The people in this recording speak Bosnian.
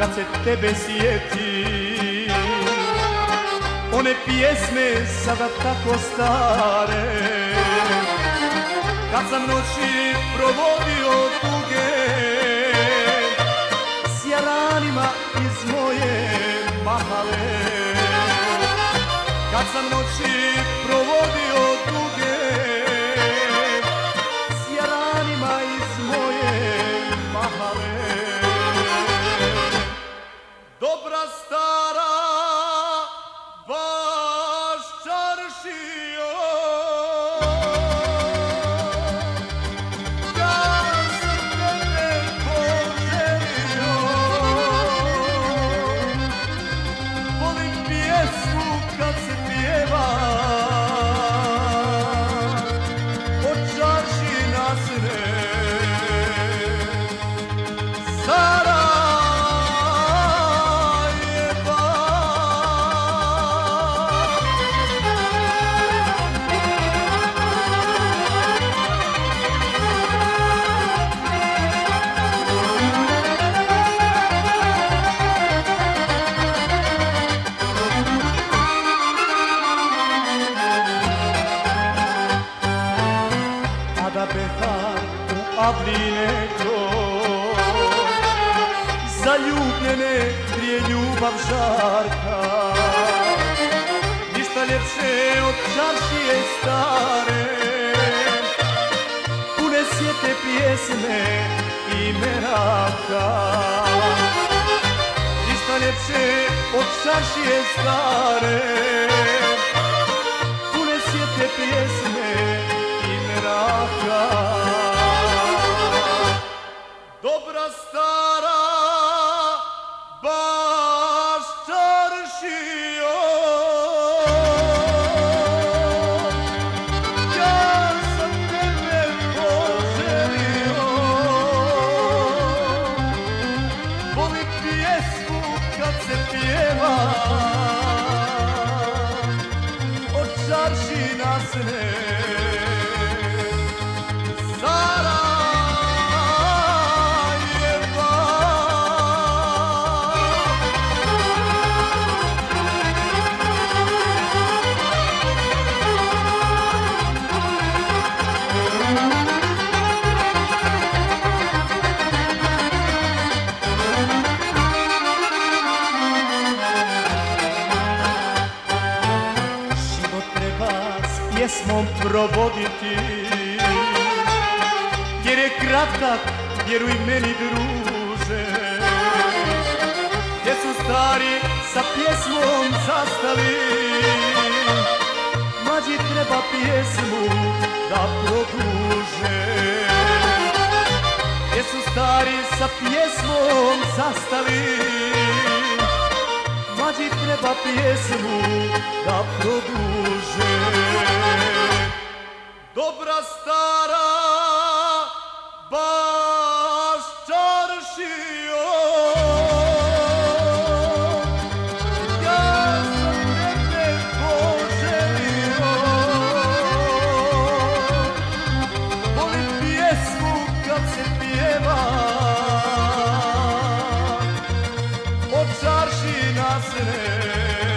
kad se tebe sjeti. One pjesme sada tako stare. Kad sam noći provodio tuge S jaranima iz moje mahale. Kad sam noći behar u avline kroj Zaljubljene prije ljubav žarka. Ništa ljepše od čaršije stare. Pune sjete pjesme i meraka Ništa ljepše od čaršije stare. Pune sjete pjesme Od pjesmom provoditi. Jer je kratak, vjeruj meni druže. Gdje su stari sa pjesmom zastali? Mlađi treba pjesmu da produže. Gdje su stari sa pjesmom zastali? Mlađi treba pjesmu da produže. Dobra stara baš čaršio Ja sam tebe poželio. Volim pjesmu kad se pjeva. Od čarši nasne